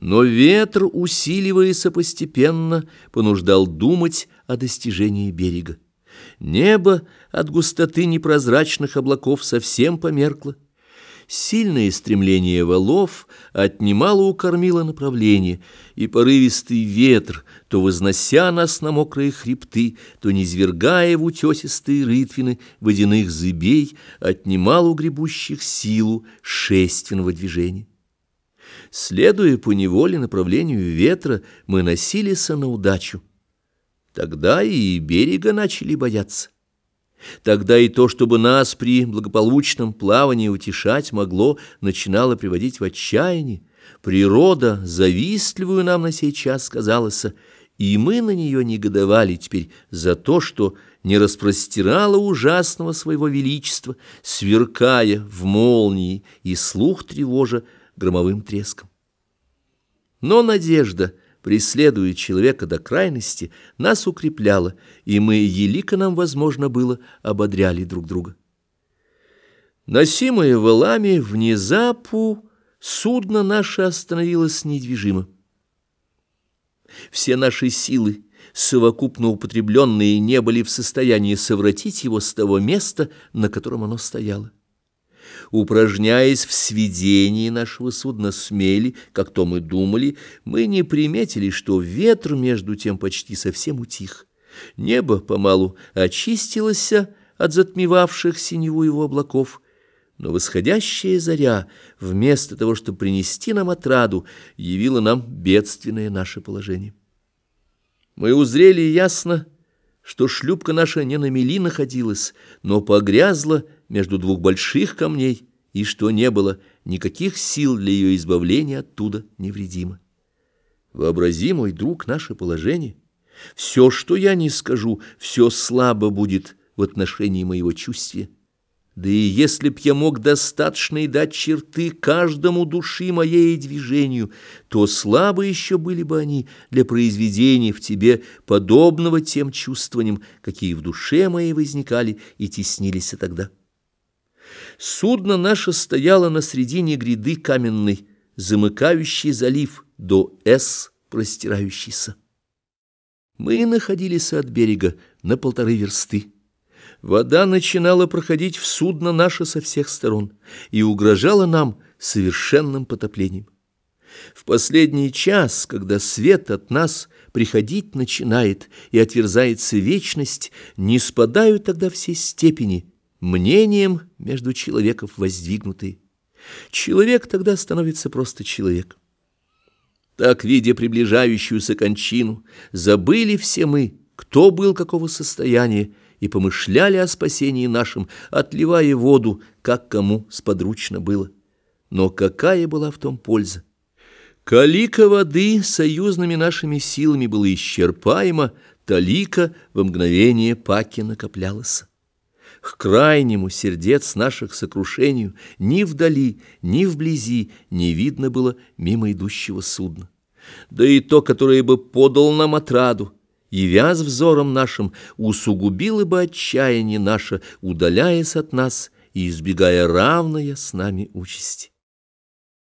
Но ветер, усиливаясь постепенно, понуждал думать о достижении берега. Небо от густоты непрозрачных облаков совсем померкло. Сильное стремление валов отнимало у кормила направление, и порывистый ветр, то вознося нас на мокрые хребты, то низвергая в утесистые рытвины водяных зыбей, отнимал у гребущих силу шественного движения. Следуя по неволе направлению ветра, мы носились на удачу. Тогда и берега начали бояться. Тогда и то, чтобы нас при благополучном плавании утешать могло, начинало приводить в отчаяние. Природа, завистливую нам на сей час, казалось, и мы на нее негодовали теперь за то, что не распростирала ужасного своего величества, сверкая в молнии и слух тревожа громовым треском. Но надежда, преследуя человека до крайности, нас укрепляла, и мы, елико нам возможно было, ободряли друг друга. Носимое валами внезапу, судно наше остановилось недвижимо. Все наши силы, совокупно употребленные, не были в состоянии совратить его с того места, на котором оно стояло упражняясь в сведении нашего судна смели, как то мы думали, мы не приметили, что ветр между тем почти совсем утих. Небо помалу очистилось от затмевавших синеву его облаков, но восходящая заря, вместо того, чтобы принести нам отраду, явила нам бедственное наше положение. Мы узрели ясно, что шлюпка наша не на мели находилась, но погрязла между двух больших камней, и что не было никаких сил для ее избавления оттуда невредимо. Вообрази, мой друг, наше положение. Все, что я не скажу, все слабо будет в отношении моего чувствия. Да и если б я мог достаточно и дать черты каждому души моей движению, то слабы еще были бы они для произведения в тебе подобного тем чувствованиям, какие в душе моей возникали и теснились тогда. Судно наше стояло на средине гряды каменной, замыкающей залив до С, простирающийся. Мы находились от берега на полторы версты. Вода начинала проходить в судно наше со всех сторон и угрожала нам совершенным потоплением. В последний час, когда свет от нас приходить начинает и отверзается вечность, не спадают тогда все степени, мнением между человеков воздвигнутые. Человек тогда становится просто человек. Так, видя приближающуюся кончину, забыли все мы, кто был какого состояния, и помышляли о спасении нашем, отливая воду, как кому сподручно было. Но какая была в том польза? Калика воды союзными нашими силами было исчерпаемо, талика во мгновение паки накоплялась. К крайнему сердец наших сокрушению ни вдали, ни вблизи не видно было мимо идущего судна. Да и то, которое бы подал нам отраду, явясь взором нашим, усугубило бы отчаяние наше, удаляясь от нас и избегая равная с нами участи.